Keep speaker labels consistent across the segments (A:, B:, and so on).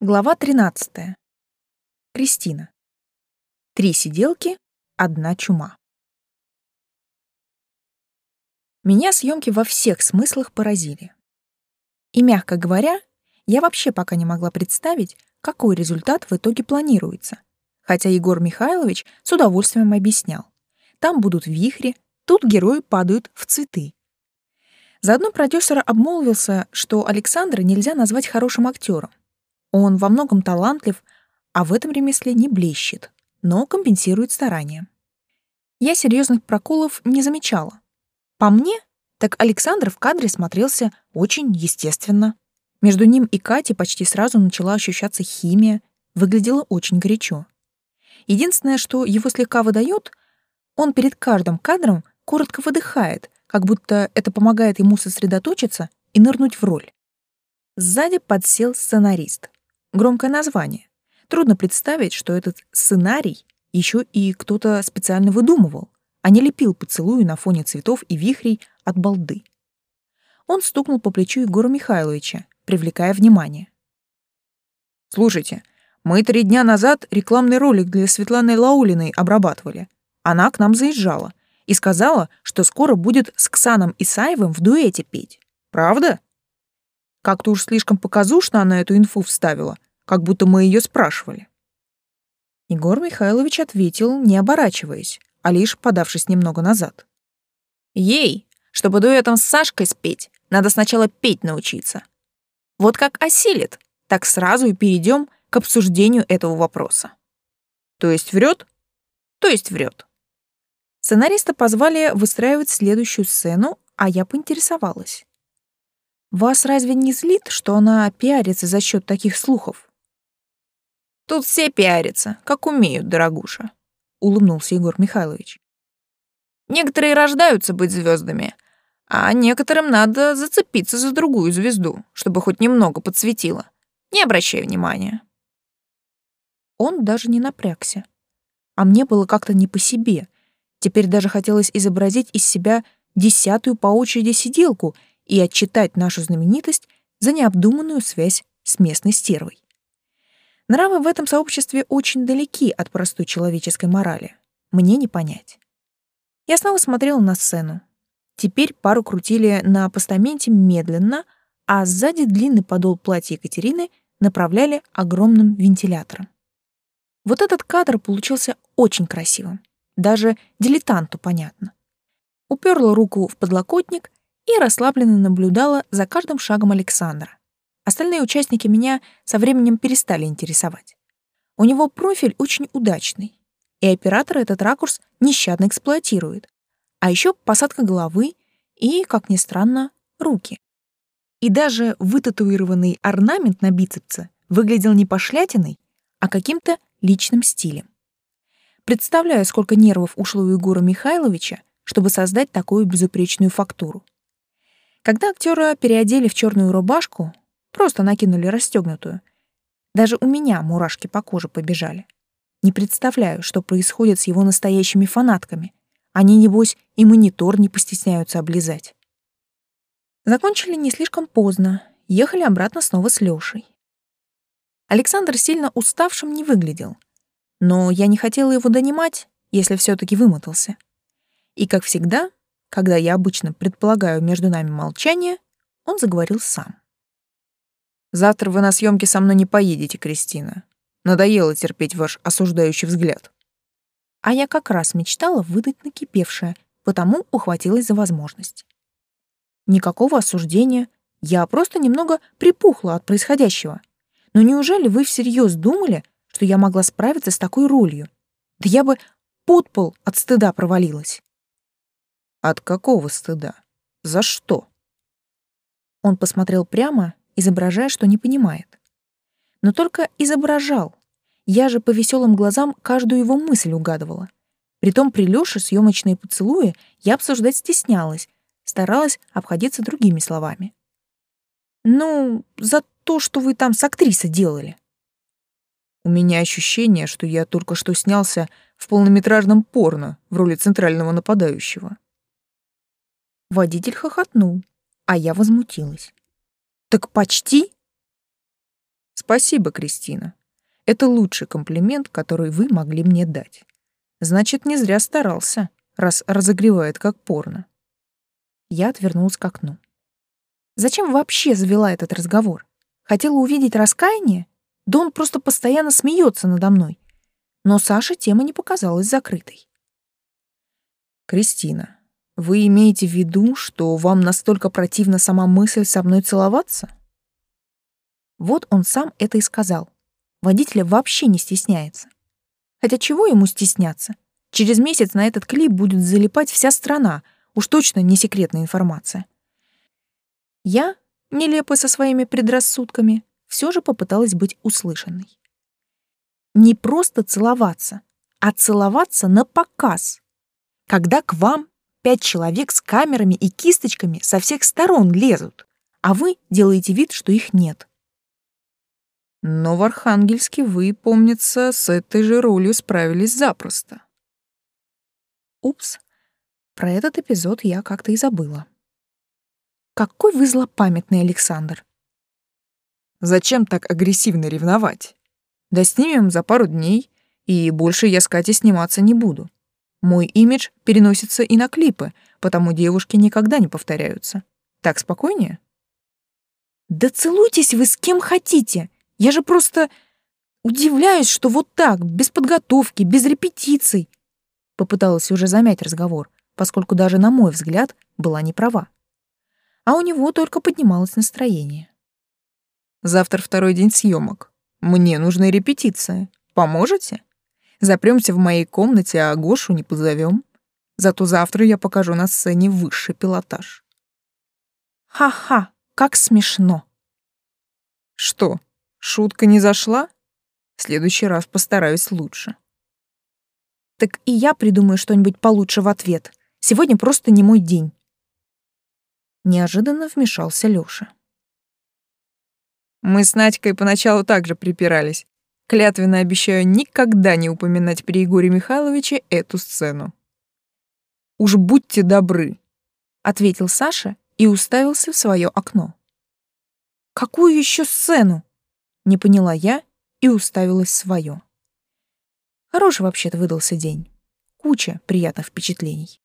A: Глава 13. Кристина. Три сиделки, одна чума. Меня съемки во всех смыслах поразили. И, мягко говоря, я вообще пока не могла представить, какой результат в итоге планируется. Хотя Егор Михайлович с удовольствием объяснял. Там будут вихри, тут герои падают в цветы. Заодно продюсер обмолвился, что Александра нельзя назвать хорошим актером он во многом талантлив, а в этом ремесле не блещет, но компенсирует старания. Я серьезных проколов не замечала. По мне, так Александр в кадре смотрелся очень естественно. Между ним и Катей почти сразу начала ощущаться химия, выглядело очень горячо. Единственное, что его слегка выдает, он перед каждым кадром коротко выдыхает, как будто это помогает ему сосредоточиться и нырнуть в роль. Сзади подсел сценарист. Громкое название. Трудно представить, что этот сценарий еще и кто-то специально выдумывал, а не лепил поцелуи на фоне цветов и вихрей от балды. Он стукнул по плечу Егора Михайловича, привлекая внимание. «Слушайте, мы три дня назад рекламный ролик для Светланы Лаулиной обрабатывали. Она к нам заезжала и сказала, что скоро будет с Ксаном Исаевым в дуэте петь. Правда?» Как-то уж слишком показушно она эту инфу вставила, как будто мы ее спрашивали. Егор Михайлович ответил, не оборачиваясь, а лишь подавшись немного назад. Ей, чтобы дуэтом с Сашкой спеть, надо сначала петь научиться. Вот как осилит, так сразу и перейдем к обсуждению этого вопроса. То есть врет? То есть врет. Сценариста позвали выстраивать следующую сцену, а я поинтересовалась. Вас разве не злит, что она пиарится за счет таких слухов? Тут все пиарятся, как умеют, дорогуша, улыбнулся Егор Михайлович. Некоторые рождаются быть звездами, а некоторым надо зацепиться за другую звезду, чтобы хоть немного подсветило. Не обращай внимания. Он даже не напрягся. А мне было как-то не по себе. Теперь даже хотелось изобразить из себя десятую по очереди сиделку — и отчитать нашу знаменитость за необдуманную связь с местной стервой. Нравы в этом сообществе очень далеки от простой человеческой морали. Мне не понять. Я снова смотрела на сцену. Теперь пару крутили на постаменте медленно, а сзади длинный подол платья Екатерины направляли огромным вентилятором. Вот этот кадр получился очень красивым. Даже дилетанту понятно. Уперла руку в подлокотник и расслабленно наблюдала за каждым шагом Александра. Остальные участники меня со временем перестали интересовать. У него профиль очень удачный, и оператор этот ракурс нещадно эксплуатирует. А еще посадка головы и, как ни странно, руки. И даже вытатуированный орнамент на бицепсе выглядел не пошлятиной, а каким-то личным стилем. Представляю, сколько нервов ушло у Егора Михайловича, чтобы создать такую безупречную фактуру. Когда актера переодели в черную рубашку, просто накинули расстегнутую, даже у меня мурашки по коже побежали. Не представляю, что происходит с его настоящими фанатками. Они, небось, и монитор не постесняются облизать. Закончили не слишком поздно, ехали обратно снова с Лёшей. Александр сильно уставшим не выглядел, но я не хотела его донимать, если все таки вымотался. И, как всегда, когда я обычно предполагаю между нами молчание, он заговорил сам. «Завтра вы на съемки со мной не поедете, Кристина. Надоело терпеть ваш осуждающий взгляд». А я как раз мечтала выдать накипевшее, потому ухватилась за возможность. Никакого осуждения, я просто немного припухла от происходящего. Но неужели вы всерьез думали, что я могла справиться с такой ролью? Да я бы под пол от стыда провалилась. От какого стыда? За что? Он посмотрел прямо, изображая, что не понимает. Но только изображал. Я же по веселым глазам каждую его мысль угадывала. Притом при Лёше съемочные поцелуи я обсуждать стеснялась, старалась обходиться другими словами. «Ну, за то, что вы там с актрисой делали». У меня ощущение, что я только что снялся в полнометражном порно в роли центрального нападающего. Водитель хохотнул, а я возмутилась. «Так почти?» Спасибо, Кристина. Это лучший комплимент, который вы могли мне дать. Значит, не зря старался, раз разогревает как порно. Я отвернулась к окну. Зачем вообще завела этот разговор? Хотела увидеть раскаяние? Да он просто постоянно смеется надо мной. Но Саше тема не показалась закрытой. Кристина, вы имеете в виду, что вам настолько противна сама мысль со мной целоваться? Вот он сам это и сказал. Водителя вообще не стесняется. Хотя чего ему стесняться? Через месяц на этот клип будет залипать вся страна, уж точно не секретная информация. Я, нелепая со своими предрассудками, все же попыталась быть услышанной. Не просто целоваться, а целоваться на показ. Когда к вам пять человек с камерами и кисточками со всех сторон лезут, а вы делаете вид, что их нет. Но в Архангельске вы, помнится, с этой же ролью справились запросто. Упс, про этот эпизод я как-то и забыла. Какой вы злопамятный, Александр. Зачем так агрессивно ревновать? Да снимем за пару дней, и больше я с Катей сниматься не буду. Мой имидж переносится и на клипы, потому девушки никогда не повторяются. Так спокойнее? Да целуйтесь вы с кем хотите. Я же просто удивляюсь, что вот так, без подготовки, без репетиций. Попыталась уже замять разговор, поскольку даже на мой взгляд была не права. А у него только поднималось настроение. Завтра второй день съемок. Мне нужны репетиции. Поможете? Запремся в моей комнате, а Гошу не позовем. Зато завтра я покажу на сцене высший пилотаж. Ха-ха, как смешно. Что, Шутка не зашла? В следующий раз постараюсь лучше. Так и я придумаю что-нибудь получше в ответ. Сегодня просто не мой день. Неожиданно вмешался Лёша. Мы с Надькой поначалу также припирались. Клятвенно обещаю никогда не упоминать при Егоре Михайловиче эту сцену. «Уж будьте добры», — ответил Саша и уставился в свое окно. «Какую еще сцену?» Не поняла я и уставилась в свое. Хороший вообще-то выдался день. Куча приятных впечатлений.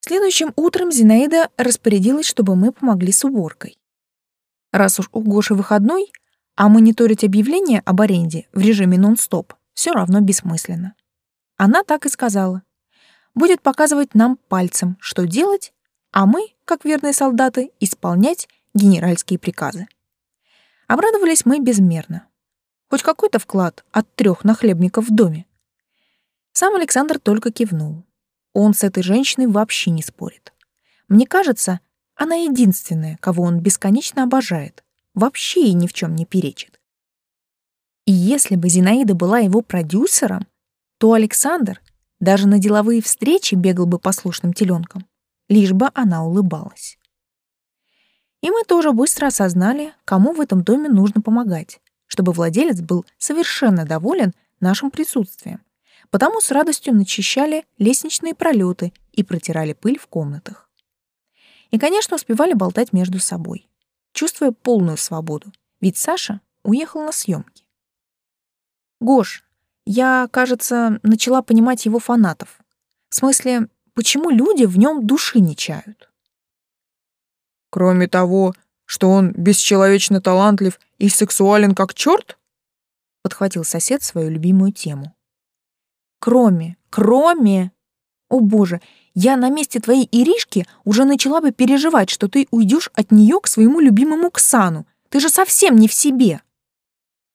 A: Следующим утром Зинаида распорядилась, чтобы мы помогли с уборкой. Раз уж у Гоши выходной, а мониторить объявления об аренде в режиме нон-стоп все равно бессмысленно. Она так и сказала. Будет показывать нам пальцем, что делать, а мы, как верные солдаты, исполнять генеральские приказы. Обрадовались мы безмерно. Хоть какой-то вклад от трех нахлебников в доме. Сам Александр только кивнул. Он с этой женщиной вообще не спорит. Мне кажется, она единственная, кого он бесконечно обожает, вообще ей ни в чем не перечит. И если бы Зинаида была его продюсером, то Александр даже на деловые встречи бегал бы послушным теленком, лишь бы она улыбалась. И мы тоже быстро осознали, кому в этом доме нужно помогать, чтобы владелец был совершенно доволен нашим присутствием. Потому с радостью начищали лестничные пролеты и протирали пыль в комнатах. И, конечно, успевали болтать между собой, чувствуя полную свободу, ведь Саша уехал на съемки. Гош, я, кажется, начала понимать его фанатов. В смысле, почему люди в нем души не чают? Кроме того, что он бесчеловечно талантлив и сексуален как черт? Подхватил сосед свою любимую тему. Кроме, кроме... О боже, я на месте твоей Иришки уже начала бы переживать, что ты уйдешь от нее к своему любимому Ксану. Ты же совсем не в себе.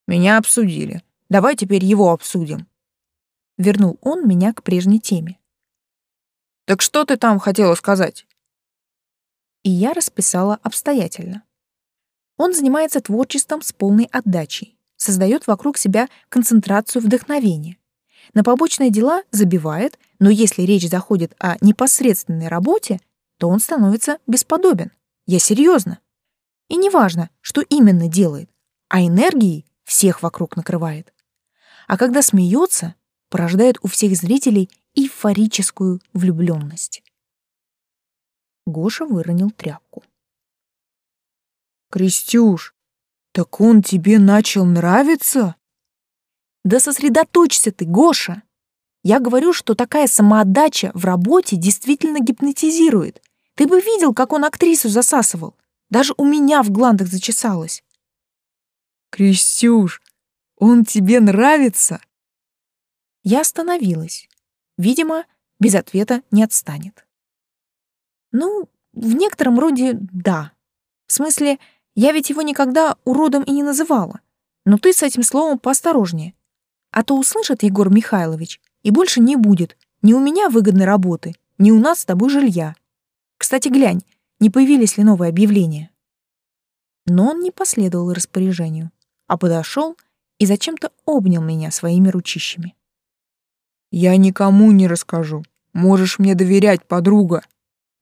A: Меня обсудили. Давай теперь его обсудим. Вернул он меня к прежней теме. Так что ты там хотела сказать? и я расписала обстоятельно. Он занимается творчеством с полной отдачей, создает вокруг себя концентрацию вдохновения. На побочные дела забивает, но если речь заходит о непосредственной работе, то он становится бесподобен. Я серьезно. И неважно, что именно делает, а энергией всех вокруг накрывает. А когда смеется, порождает у всех зрителей эйфорическую влюбленность. Гоша выронил тряпку.
B: Крестюш, так он тебе начал нравиться?
A: Да сосредоточься ты, Гоша. Я говорю, что такая самоотдача в работе действительно гипнотизирует. Ты бы видел, как он актрису засасывал. Даже у меня в гландах зачесалось.
B: Крестюш, он тебе нравится?
A: Я остановилась. Видимо, без ответа не отстанет. Ну, в некотором роде да. В смысле, я ведь его никогда уродом и не называла. Но ты с этим словом поосторожнее. А то услышит Егор Михайлович, и больше не будет ни у меня выгодной работы, ни у нас с тобой жилья. Кстати, глянь, не появились ли новые объявления. Но он не последовал распоряжению, а подошел и зачем-то обнял меня своими ручищами.
B: «Я никому не расскажу. Можешь мне доверять, подруга.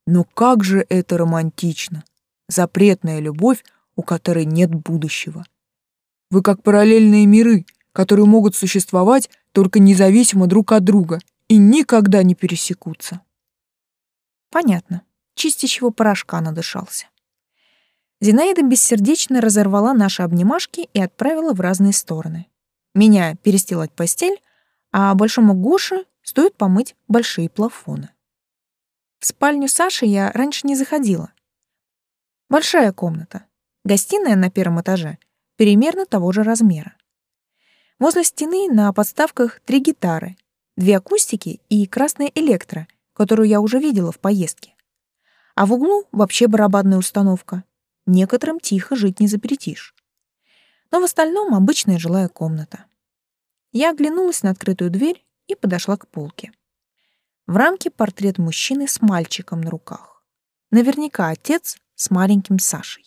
B: Но как же это романтично. Запретная любовь, у которой нет будущего. Вы как параллельные миры, которые могут существовать только независимо друг от друга и никогда не пересекутся.
A: Понятно. Чистящего порошка надышался. Зинаида бессердечно разорвала наши обнимашки и отправила в разные стороны. Меня перестилать постель, а большому Гоше стоит помыть большие плафоны. В спальню Саши я раньше не заходила. Большая комната. Гостиная на первом этаже примерно того же размера. Возле стены на подставках три гитары, две акустики и красная электро, которую я уже видела в поездке. А в углу вообще барабанная установка. Некоторым тихо жить не запретишь. Но в остальном обычная жилая комната. Я оглянулась на открытую дверь и подошла к полке. В рамке портрет мужчины с мальчиком на руках. Наверняка отец с маленьким Сашей.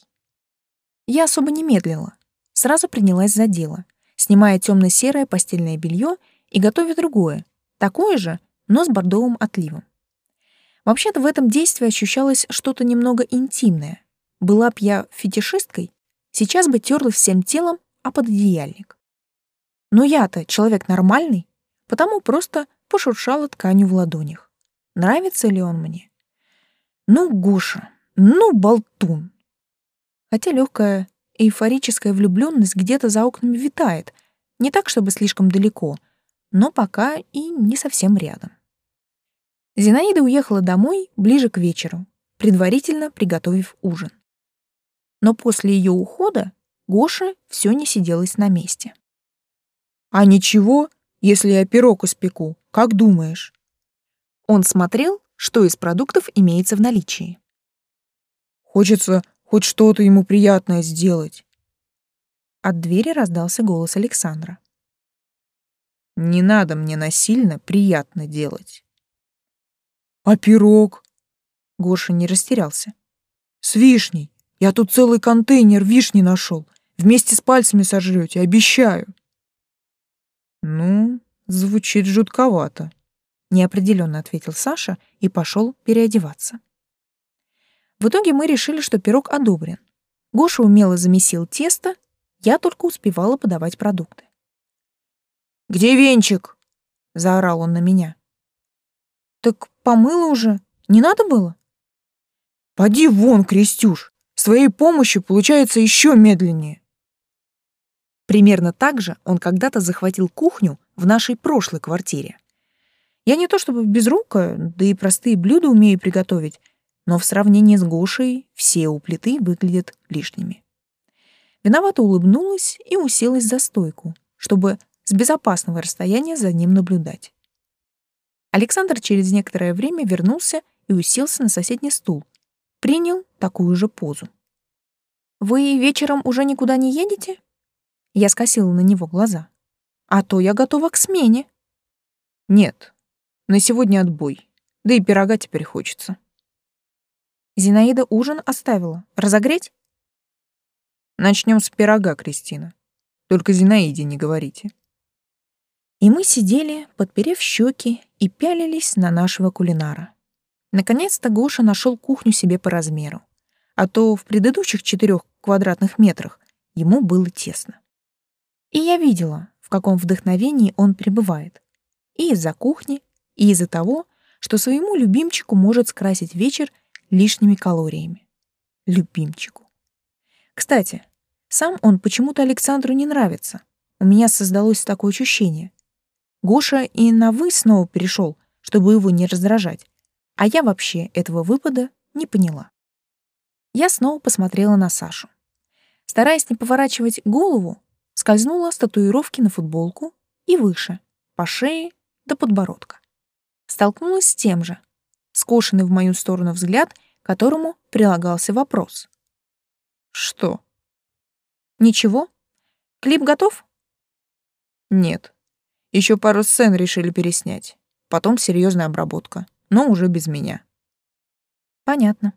A: Я особо не медлила, сразу принялась за дело, снимая темно-серое постельное белье и готовя другое, такое же, но с бордовым отливом. Вообще-то в этом действии ощущалось что-то немного интимное. Была б я фетишисткой, сейчас бы терлась всем телом а пододеяльник. Но я-то человек нормальный, потому просто пошуршала тканью в ладонях. Нравится ли он мне? Ну, Гоша, ну, болтун. Хотя легкая эйфорическая влюбленность где-то за окнами витает, не так, чтобы слишком далеко, но пока и не совсем рядом. Зинаида уехала домой ближе к вечеру, предварительно приготовив ужин. Но после ее ухода Гоша все не сиделось на месте.
B: «А ничего, если я пирог испеку, как думаешь?»
A: Он смотрел, что из продуктов имеется в наличии.
B: Хочется хоть что-то ему приятное сделать.
A: От двери раздался голос Александра.
B: Не надо мне насильно приятно делать. А пирог? Гоша не растерялся. С вишней. Я тут целый контейнер вишни нашел. Вместе с пальцами сожрете, обещаю. Ну, звучит жутковато, неопределенно ответил Саша и пошел переодеваться. В итоге мы решили, что пирог одобрен. Гоша умело замесил тесто, я только успевала подавать продукты. «Где венчик?» — заорал он на меня. «Так помыла уже. Не надо было?» «Поди вон, Крестюш! С твоей помощью получается еще медленнее!»
A: Примерно так же он когда-то захватил кухню в нашей прошлой квартире. Я не то чтобы безрукая, да и простые блюда умею приготовить, но в сравнении с Гошей все у плиты выглядят лишними. Виновато улыбнулась и уселась за стойку, чтобы с безопасного расстояния за ним наблюдать. Александр через некоторое время вернулся и уселся на соседний стул. Принял такую же позу. «Вы вечером уже никуда не едете?» Я скосила на него глаза. «А то я готова к смене».
B: «Нет, на сегодня отбой. Да и пирога теперь хочется».
A: Зинаида ужин оставила. Разогреть?
B: Начнем с пирога, Кристина. Только Зинаиде не говорите.
A: И мы сидели, подперев щеки, и пялились на нашего кулинара. Наконец-то Гоша нашел кухню себе по размеру, а то в предыдущих четырех квадратных метрах ему было тесно. И я видела, в каком вдохновении он пребывает. И из-за кухни, и из-за того, что своему любимчику может скрасить вечер лишними калориями. Любимчику. Кстати, сам он почему-то Александру не нравится. У меня создалось такое ощущение. Гоша и на «вы» снова перешел, чтобы его не раздражать. А я вообще этого выпада не поняла. Я снова посмотрела на Сашу. Стараясь не поворачивать голову, скользнула с татуировки на футболку и выше, по шее до подбородка. Столкнулась с тем же, скошенный в мою сторону взгляд, которому прилагался вопрос.
B: «Что?»
A: «Ничего? Клип готов?»
B: «Нет. Еще пару сцен решили переснять. Потом серьезная обработка, но уже без меня».
A: «Понятно».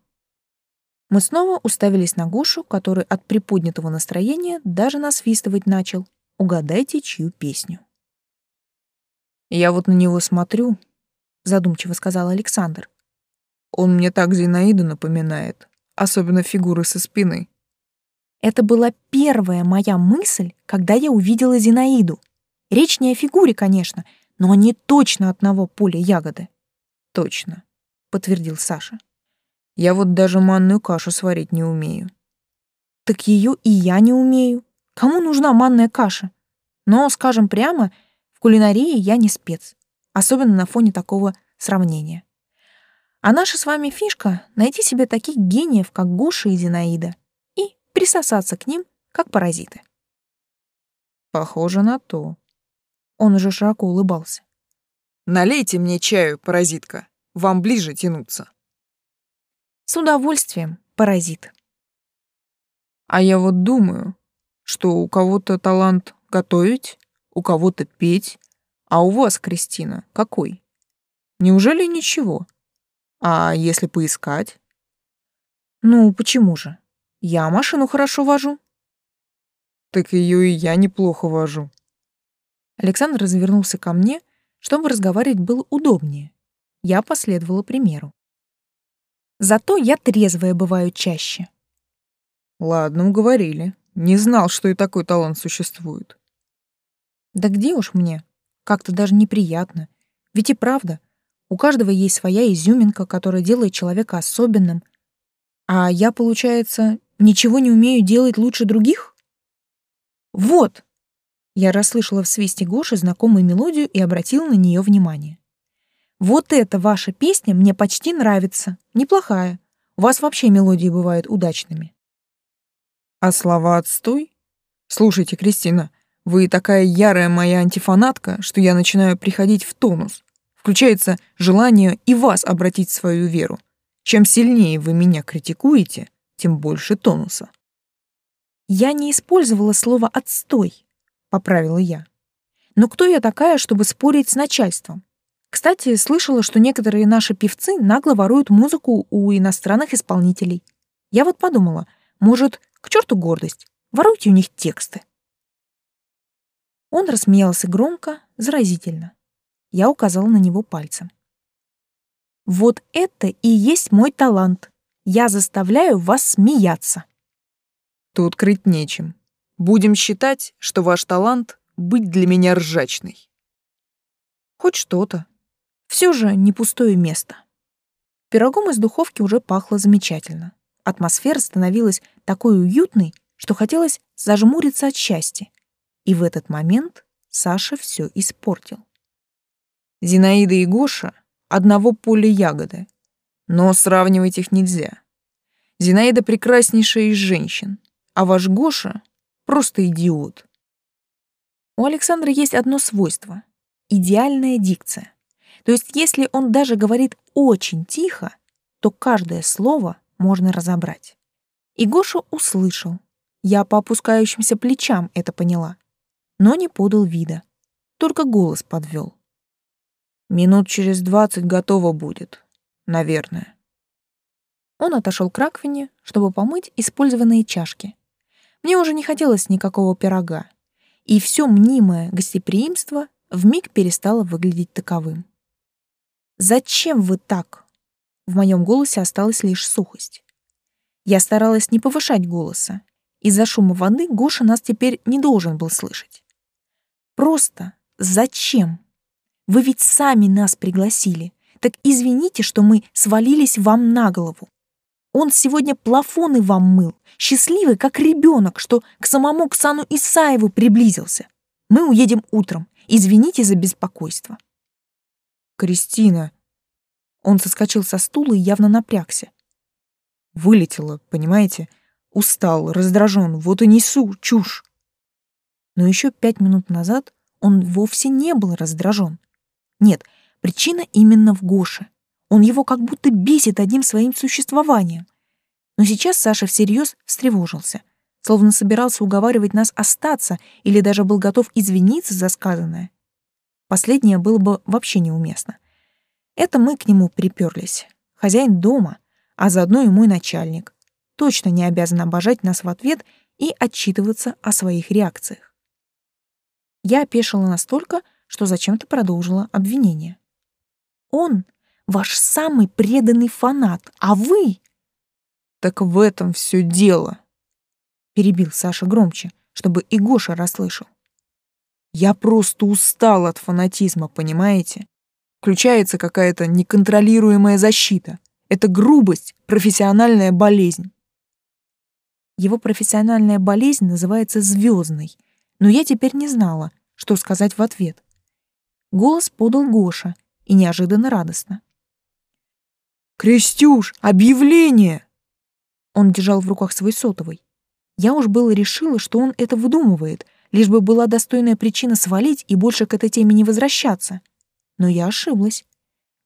A: Мы снова уставились на Гошу, который от приподнятого настроения даже насвистывать начал. Угадайте, чью песню.
B: «Я вот на него смотрю», — задумчиво сказал Александр. «Он мне так Зинаиду напоминает, особенно фигуры со спины».
A: Это была первая моя мысль, когда я увидела Зинаиду. Речь не о фигуре, конечно, но они точно одного поля ягоды.
B: Точно, подтвердил Саша. Я вот даже манную кашу сварить не умею.
A: Так ее и я не умею. Кому нужна манная каша? Но, скажем прямо, в кулинарии я не спец, особенно на фоне такого сравнения. А наша с вами фишка — найти себе таких гениев, как Гоша и Зинаида, и присосаться к ним, как паразиты.
B: Похоже на то.
A: Он уже широко улыбался.
B: Налейте мне чаю, паразитка. Вам ближе тянуться.
A: С удовольствием, паразит.
B: А я вот думаю, что у кого-то талант готовить, у кого-то петь, а у вас, Кристина, какой? Неужели ничего? А если поискать?
A: Ну, почему же? Я машину хорошо вожу.
B: Так ее и я неплохо вожу.
A: Александр развернулся ко мне, чтобы разговаривать было удобнее. Я последовала примеру. Зато я трезвая бываю чаще.
B: Ладно, уговорили. Не знал, что и такой талант существует.
A: Да где уж мне? Как-то даже неприятно. Ведь и правда, у каждого есть своя изюминка, которая делает человека особенным. А я, получается, ничего не умею делать лучше других? Вот! Я расслышала в свисте Гоши знакомую мелодию и обратила на нее внимание. Вот эта ваша песня мне почти нравится. Неплохая. У вас вообще мелодии бывают удачными.
B: А слова отстой? Слушайте, Кристина, вы такая ярая моя антифанатка, что я начинаю приходить в тонус. Включается желание и вас обратить в свою веру. Чем сильнее вы меня критикуете, тем больше тонуса.
A: Я не использовала слово «отстой», — поправила я. Но кто я такая, чтобы спорить с начальством? Кстати, слышала, что некоторые наши певцы нагло воруют музыку у иностранных исполнителей. Я вот подумала, может, к черту гордость, воруйте у них тексты. Он рассмеялся громко, заразительно. Я указала на него пальцем. Вот это и есть мой талант. Я заставляю вас смеяться.
B: Тут крыть нечем. Будем считать, что ваш талант — быть для меня ржачной.
A: Хоть что-то. Все же не пустое место. Пирогом из духовки уже пахло замечательно. Атмосфера становилась такой уютной, что хотелось зажмуриться от счастья. И в этот момент Саша все испортил.
B: Зинаида и Гоша — одного поля ягоды, но сравнивать их нельзя. Зинаида прекраснейшая из женщин, а ваш Гоша — просто идиот.
A: У Александра есть одно свойство — идеальная дикция. То есть если он даже говорит очень тихо, то каждое слово можно разобрать. И Гоша услышал. Я по опускающимся плечам это поняла. Но не подал вида. Только голос подвел.
B: Минут через двадцать готово будет. Наверное.
A: Он отошел к раковине, чтобы помыть использованные чашки. Мне уже не хотелось никакого пирога, и все мнимое гостеприимство вмиг перестало выглядеть таковым. «Зачем вы так?» В моем голосе осталась лишь сухость. Я старалась не повышать голоса. Из-за шума воды Гоша нас теперь не должен был слышать. «Просто зачем? Вы ведь сами нас пригласили. Так извините, что мы свалились вам на голову. Он сегодня плафоны вам мыл, счастливый, как ребенок, что к самому Ксану Исаеву приблизился. Мы уедем утром. Извините за беспокойство.
B: Кристина. Он соскочил со стула и явно напрягся. Вылетело, понимаете? Устал, раздражен, вот и несу чушь. Но еще пять минут назад он вовсе не был раздражен. Нет, причина именно в Гоше. Он его как будто бесит одним своим существованием. Но сейчас Саша всерьез встревожился, словно собирался уговаривать нас остаться или даже был готов извиниться за сказанное. Последнее было бы вообще неуместно. Это мы к нему приперлись. Хозяин дома, а заодно и мой начальник. Точно не обязан обожать нас в ответ и отчитываться о своих реакциях. Я опешила настолько, что зачем-то продолжила обвинение. Он ваш самый преданный фанат, а вы...
A: Так в этом все дело, перебил Саша громче, чтобы и Гоша расслышал. Я просто устал от фанатизма, понимаете? Включается какая-то неконтролируемая защита. Это грубость, профессиональная болезнь. Его профессиональная болезнь называется звездной, но я теперь не знала, что сказать в ответ. Голос подал Гоша, и неожиданно радостно.
B: «Крестюш, объявление!»
A: Он держал в руках свой сотовый. Я уж было решила, что он это выдумывает, лишь бы была достойная причина свалить и больше к этой теме не возвращаться. Но я ошиблась.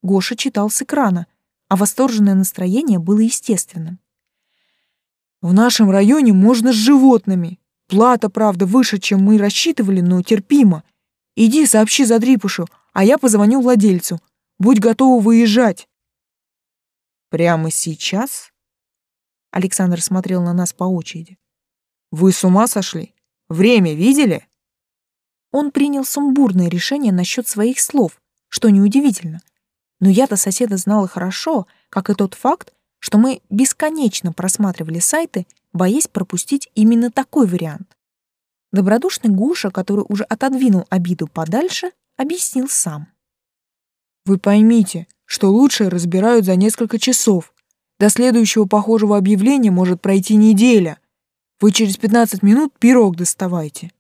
A: Гоша читал с экрана, а восторженное настроение было естественным.
B: «В нашем районе можно с животными. Плата, правда, выше, чем мы рассчитывали, но терпимо. Иди сообщи за Дрипушу, а я позвоню владельцу. Будь готова выезжать».
A: Прямо сейчас? Александр смотрел на нас по очереди.
B: Вы с ума сошли? Время видели?
A: Он принял сумбурное решение насчет своих слов, что неудивительно. Но я-то соседа знала хорошо, как и тот факт, что мы бесконечно просматривали сайты, боясь пропустить именно такой вариант. Добродушный Гуша, который уже отодвинул обиду подальше, объяснил сам.
B: Вы поймите, что лучшие разбирают за несколько часов. До следующего похожего объявления может пройти неделя. Вы через 15 минут пирог доставайте.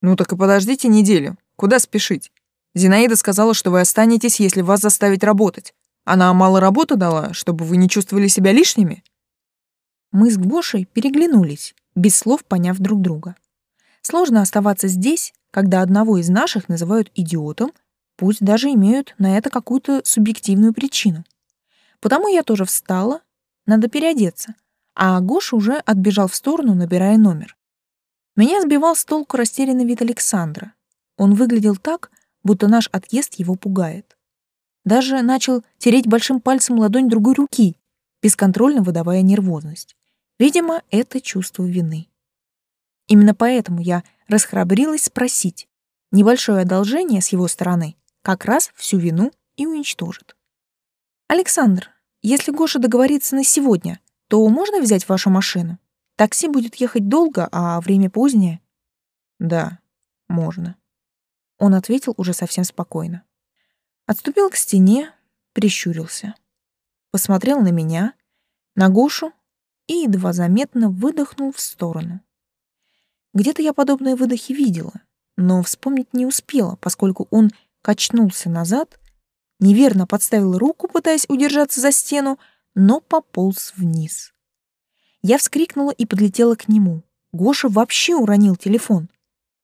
A: Ну так и подождите неделю. Куда спешить? Зинаида сказала, что вы останетесь, если вас заставить работать. Она мало работы дала, чтобы вы не чувствовали себя лишними? Мы с Гошей переглянулись, без слов поняв друг друга. Сложно оставаться здесь, когда одного из наших называют идиотом, пусть даже имеют на это какую-то субъективную причину. Потому я тоже встала, надо переодеться, а Гоша уже отбежал в сторону, набирая номер. Меня сбивал с толку растерянный вид Александра. Он выглядел так, будто наш отъезд его пугает. Даже начал тереть большим пальцем ладонь другой руки, бесконтрольно выдавая нервозность. Видимо, это чувство вины. Именно поэтому я расхрабрилась спросить. Небольшое одолжение с его стороны как раз всю вину и уничтожит. Александр, если Гоша договорится на сегодня, то можно взять вашу машину? Такси будет ехать долго, а время позднее.
B: Да, можно.
A: Он ответил уже совсем спокойно. Отступил к стене, прищурился. Посмотрел на меня, на Гошу и едва заметно выдохнул в сторону. Где-то я подобные выдохи видела, но вспомнить не успела, поскольку он качнулся назад, неверно подставил руку, пытаясь удержаться за стену, но пополз вниз. Я вскрикнула и подлетела к нему. Гоша вообще уронил телефон.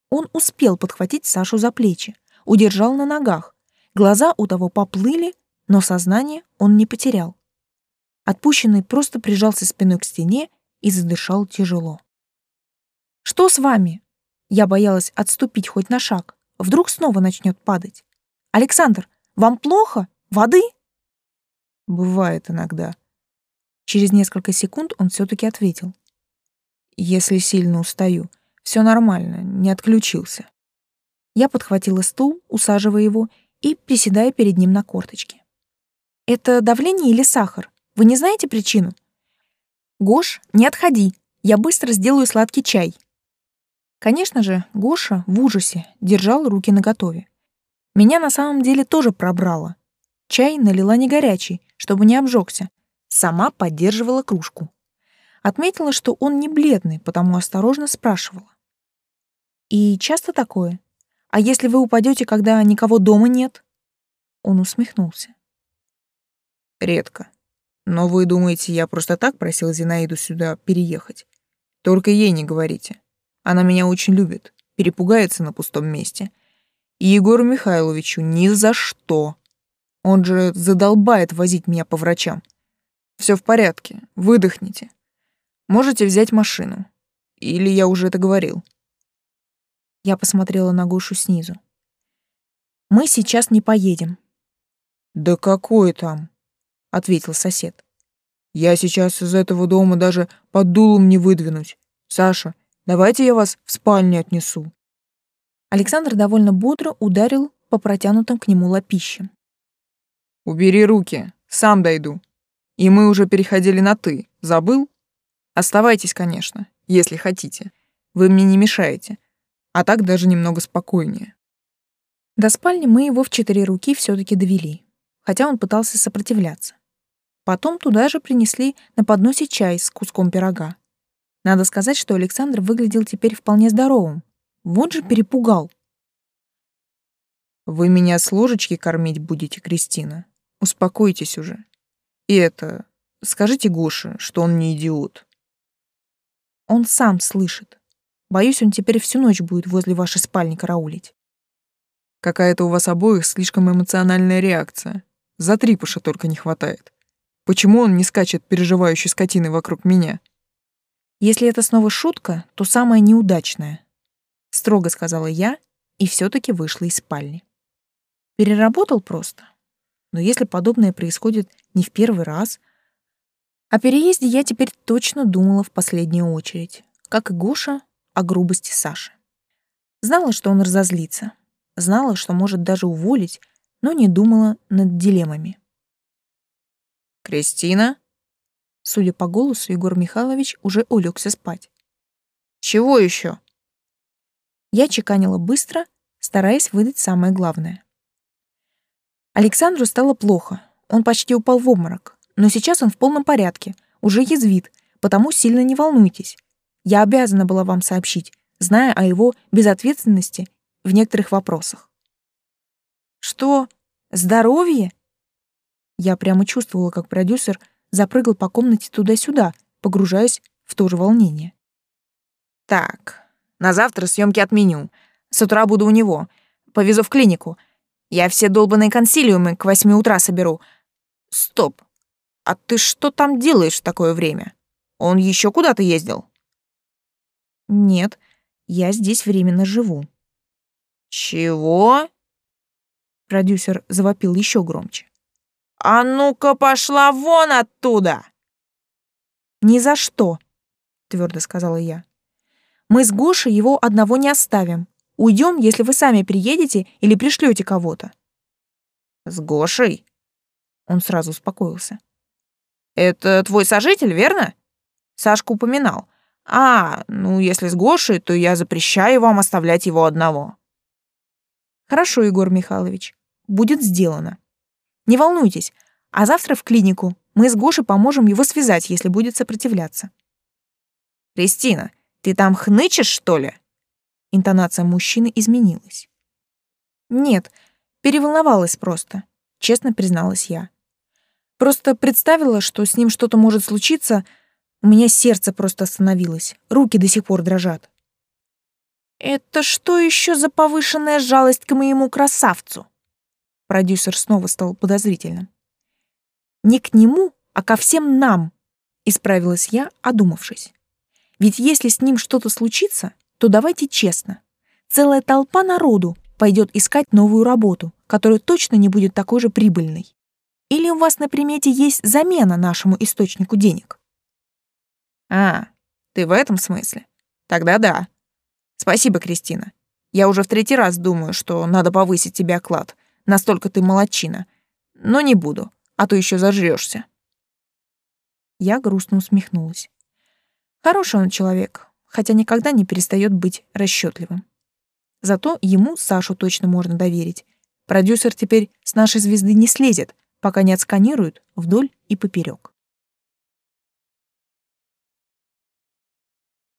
A: Он успел подхватить Сашу за плечи, удержал на ногах. Глаза у того поплыли, но сознание он не потерял. Отпущенный просто прижался спиной к стене и задышал тяжело. «Что с вами?» Я боялась отступить хоть на шаг. Вдруг снова начнет падать. «Александр, вам плохо? Воды?»
B: «Бывает иногда».
A: Через несколько секунд он все-таки ответил.
B: «Если сильно устаю, все нормально, не отключился».
A: Я подхватила стул, усаживая его и приседая перед ним на корточке. «Это давление или сахар? Вы не знаете причину?» «Гош, не отходи, я быстро сделаю сладкий чай». Конечно же, Гоша в ужасе держал руки наготове. Меня на самом деле тоже пробрало. Чай налила не горячий, чтобы не обжегся. Сама поддерживала кружку. Отметила, что он не бледный, потому осторожно спрашивала. «И часто такое? А если вы упадете, когда никого дома нет?» Он усмехнулся.
B: «Редко. Но вы думаете, я просто так просил Зинаиду сюда переехать? Только ей не говорите. Она меня очень любит, перепугается на пустом месте. И Егору Михайловичу ни за что. Он же задолбает возить меня по врачам. Все в порядке, выдохните. Можете взять машину. Или я уже это говорил?»
A: Я посмотрела на Гошу снизу. «Мы сейчас не поедем».
B: «Да какой там?» — ответил сосед. «Я сейчас из этого дома даже под дулом не выдвинусь. Саша, давайте я вас в спальню отнесу».
A: Александр довольно бодро ударил по протянутым к нему лапищам.
B: «Убери руки, сам дойду. И мы уже переходили на «ты». Забыл?» Оставайтесь, конечно, если хотите. Вы мне не мешаете. А так даже немного спокойнее.
A: До спальни мы его в четыре руки все таки довели, хотя он пытался сопротивляться. Потом туда же принесли на подносе чай с куском пирога. Надо сказать, что Александр выглядел теперь вполне здоровым. Вот же перепугал.
B: Вы меня с ложечки кормить будете, Кристина. Успокойтесь уже. И это, скажите Гоше, что он не идиот.
A: Он сам слышит. Боюсь, он теперь всю ночь будет возле вашей спальни караулить.
B: Какая-то у вас обоих слишком эмоциональная реакция. За трипуша только не хватает. Почему он не скачет переживающей скотины вокруг меня?
A: Если это снова шутка, то самая неудачная. Строго сказала я и все таки вышла из спальни. Переработал просто. Но если подобное происходит не в первый раз, о переезде я теперь точно думала в последнюю очередь, как и Гоша о грубости Саши. Знала, что он разозлится, знала, что может даже уволить, но не думала над дилеммами.
B: «Кристина?»
A: Судя по голосу, Егор Михайлович уже улегся спать.
B: «Чего еще?»
A: Я чеканила быстро, стараясь выдать самое главное. Александру стало плохо, он почти упал в обморок но сейчас он в полном порядке, уже язвит, потому сильно не волнуйтесь. Я обязана была вам сообщить, зная о его безответственности в некоторых вопросах. Что? Здоровье? Я прямо чувствовала, как продюсер запрыгал по комнате туда-сюда, погружаясь в то же волнение.
B: Так, на завтра съемки отменю. С утра буду у него. Повезу в клинику. Я все долбанные консилиумы к восьми утра соберу. Стоп. «А ты что там делаешь в такое время? Он еще куда-то ездил?»
A: «Нет, я здесь временно живу».
B: «Чего?»
A: Продюсер завопил еще громче.
B: «А ну-ка пошла вон оттуда!»
A: «Ни за что», — твердо сказала я. «Мы с Гошей его одного не оставим. Уйдем, если вы сами приедете или пришлете кого-то».
B: «С Гошей?»
A: Он сразу успокоился.
B: Это твой сожитель, верно? Сашка упоминал. А, ну, если с Гошей, то я запрещаю вам оставлять его одного.
A: Хорошо, Егор Михайлович, будет сделано. Не волнуйтесь, а завтра в клинику. Мы с Гошей поможем его связать, если будет сопротивляться.
B: Кристина, ты там хнычешь, что ли?
A: Интонация мужчины изменилась. Нет, переволновалась просто, честно призналась я. Просто представила, что с ним что-то может случиться, у меня сердце просто остановилось, руки до сих пор дрожат. «Это что еще за повышенная жалость к моему красавцу?» Продюсер снова стал подозрительным. «Не к нему, а ко всем нам», — исправилась я, одумавшись. «Ведь если с ним что-то случится, то давайте честно. Целая толпа народу пойдет искать новую работу, которая точно не будет такой же прибыльной. Или у вас на примете есть замена нашему источнику денег?
B: А, ты в этом смысле? Тогда да. Спасибо, Кристина. Я уже в третий раз думаю, что надо повысить тебе оклад. Настолько ты молодчина. Но не буду, а то еще зажрёшься.
A: Я грустно усмехнулась. Хороший он человек, хотя никогда не перестает быть расчетливым. Зато ему Сашу точно можно доверить. Продюсер теперь с нашей звезды не слезет, пока не отсканируют вдоль и поперек.